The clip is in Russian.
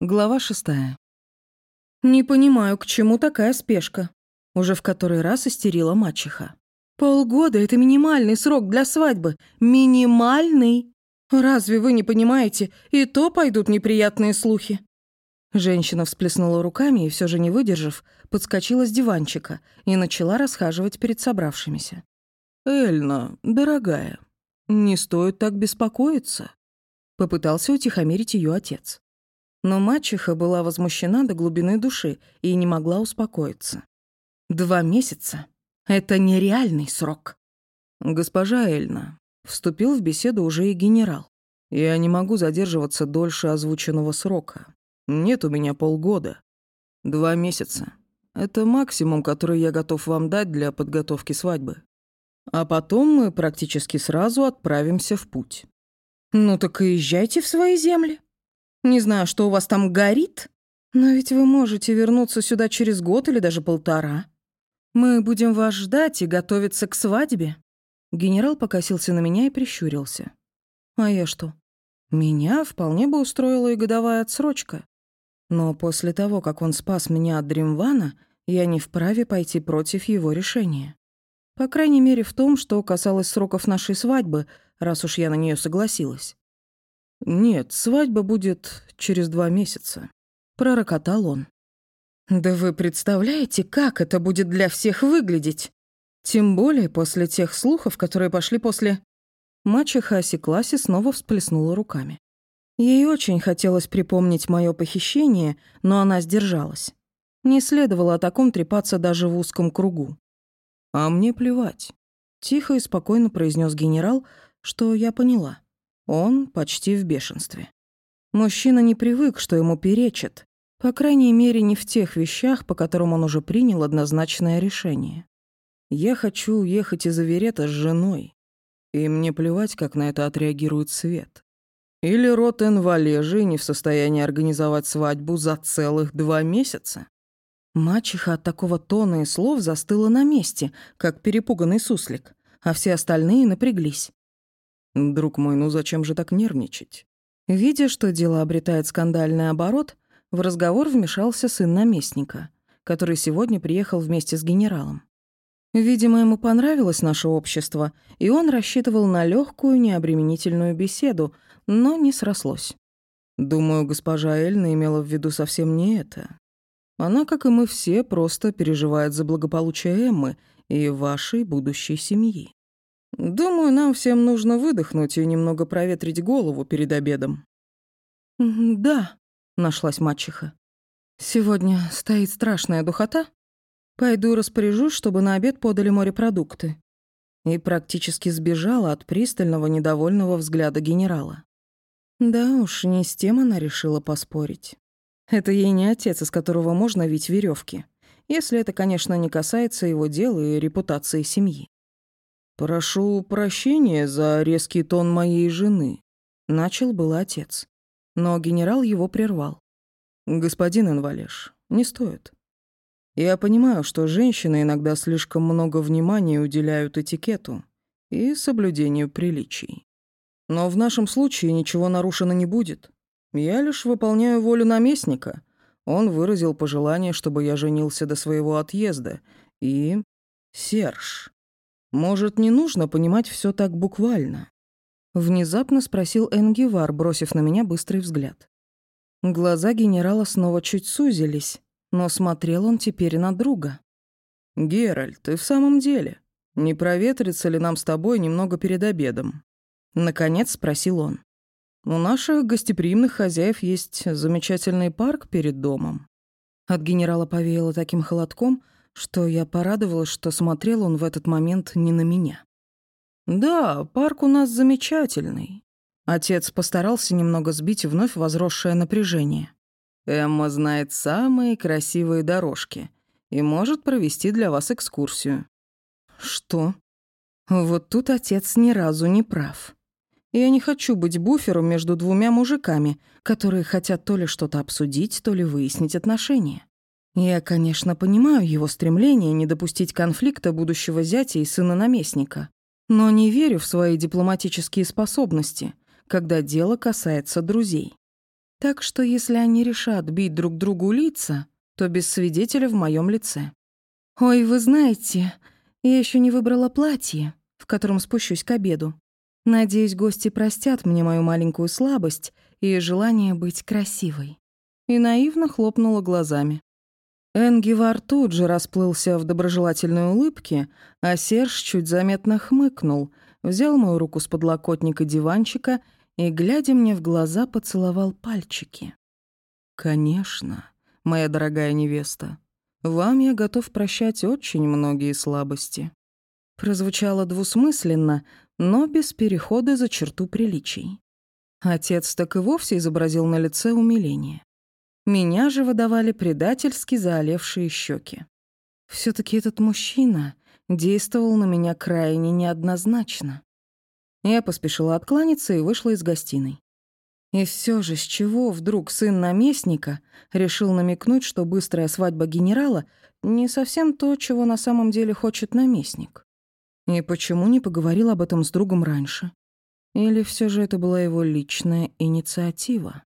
Глава шестая. «Не понимаю, к чему такая спешка?» Уже в который раз истерила мачеха. «Полгода — это минимальный срок для свадьбы. Минимальный! Разве вы не понимаете? И то пойдут неприятные слухи». Женщина всплеснула руками и, все же не выдержав, подскочила с диванчика и начала расхаживать перед собравшимися. «Эльна, дорогая, не стоит так беспокоиться», — попытался утихомирить ее отец. Но мачеха была возмущена до глубины души и не могла успокоиться. Два месяца — это нереальный срок. Госпожа Эльна, вступил в беседу уже и генерал. Я не могу задерживаться дольше озвученного срока. Нет у меня полгода. Два месяца. Это максимум, который я готов вам дать для подготовки свадьбы. А потом мы практически сразу отправимся в путь. Ну так и езжайте в свои земли. Не знаю, что у вас там горит, но ведь вы можете вернуться сюда через год или даже полтора. Мы будем вас ждать и готовиться к свадьбе». Генерал покосился на меня и прищурился. «А я что? Меня вполне бы устроила и годовая отсрочка. Но после того, как он спас меня от Дримвана, я не вправе пойти против его решения. По крайней мере, в том, что касалось сроков нашей свадьбы, раз уж я на нее согласилась. «Нет, свадьба будет через два месяца», — пророкотал он. «Да вы представляете, как это будет для всех выглядеть? Тем более после тех слухов, которые пошли после...» Мачеха осеклась и снова всплеснула руками. Ей очень хотелось припомнить мое похищение, но она сдержалась. Не следовало о таком трепаться даже в узком кругу. «А мне плевать», — тихо и спокойно произнес генерал, что я поняла. Он почти в бешенстве. Мужчина не привык, что ему перечат. По крайней мере, не в тех вещах, по которым он уже принял однозначное решение. Я хочу уехать из Аверета с женой. И мне плевать, как на это отреагирует Свет. Или род Энвалежи не в состоянии организовать свадьбу за целых два месяца. Мачеха от такого тона и слов застыла на месте, как перепуганный суслик, а все остальные напряглись. «Друг мой, ну зачем же так нервничать?» Видя, что дело обретает скандальный оборот, в разговор вмешался сын наместника, который сегодня приехал вместе с генералом. Видимо, ему понравилось наше общество, и он рассчитывал на легкую, необременительную беседу, но не срослось. Думаю, госпожа Эльна имела в виду совсем не это. Она, как и мы все, просто переживает за благополучие Эммы и вашей будущей семьи. Думаю, нам всем нужно выдохнуть и немного проветрить голову перед обедом. Да, нашлась мачеха. Сегодня стоит страшная духота. Пойду распоряжусь, чтобы на обед подали морепродукты. И практически сбежала от пристального недовольного взгляда генерала. Да уж, не с тем она решила поспорить. Это ей не отец, из которого можно вить веревки, если это, конечно, не касается его дела и репутации семьи. «Прошу прощения за резкий тон моей жены», — начал был отец. Но генерал его прервал. «Господин Инвалеш, не стоит. Я понимаю, что женщины иногда слишком много внимания уделяют этикету и соблюдению приличий. Но в нашем случае ничего нарушено не будет. Я лишь выполняю волю наместника. Он выразил пожелание, чтобы я женился до своего отъезда. И... Серж. Может, не нужно понимать все так буквально? Внезапно спросил Энгивар, бросив на меня быстрый взгляд. Глаза генерала снова чуть сузились, но смотрел он теперь на друга. «Геральт, ты в самом деле? Не проветрится ли нам с тобой немного перед обедом?» Наконец спросил он. «У наших гостеприимных хозяев есть замечательный парк перед домом». От генерала повеяло таким холодком, что я порадовалась, что смотрел он в этот момент не на меня. «Да, парк у нас замечательный». Отец постарался немного сбить вновь возросшее напряжение. «Эмма знает самые красивые дорожки и может провести для вас экскурсию». «Что?» Вот тут отец ни разу не прав. Я не хочу быть буфером между двумя мужиками, которые хотят то ли что-то обсудить, то ли выяснить отношения. Я, конечно, понимаю его стремление не допустить конфликта будущего зятя и сына наместника, но не верю в свои дипломатические способности, когда дело касается друзей. Так что если они решат бить друг другу лица, то без свидетеля в моем лице. «Ой, вы знаете, я еще не выбрала платье, в котором спущусь к обеду. Надеюсь, гости простят мне мою маленькую слабость и желание быть красивой». И наивно хлопнула глазами. Энгивар тут же расплылся в доброжелательной улыбке, а Серж чуть заметно хмыкнул, взял мою руку с подлокотника диванчика и, глядя мне в глаза, поцеловал пальчики. «Конечно, моя дорогая невеста, вам я готов прощать очень многие слабости». Прозвучало двусмысленно, но без перехода за черту приличий. Отец так и вовсе изобразил на лице умиление. Меня же выдавали предательски заолевшие щеки. все таки этот мужчина действовал на меня крайне неоднозначно. Я поспешила откланяться и вышла из гостиной. И все же, с чего вдруг сын наместника решил намекнуть, что быстрая свадьба генерала не совсем то, чего на самом деле хочет наместник? И почему не поговорил об этом с другом раньше? Или все же это была его личная инициатива?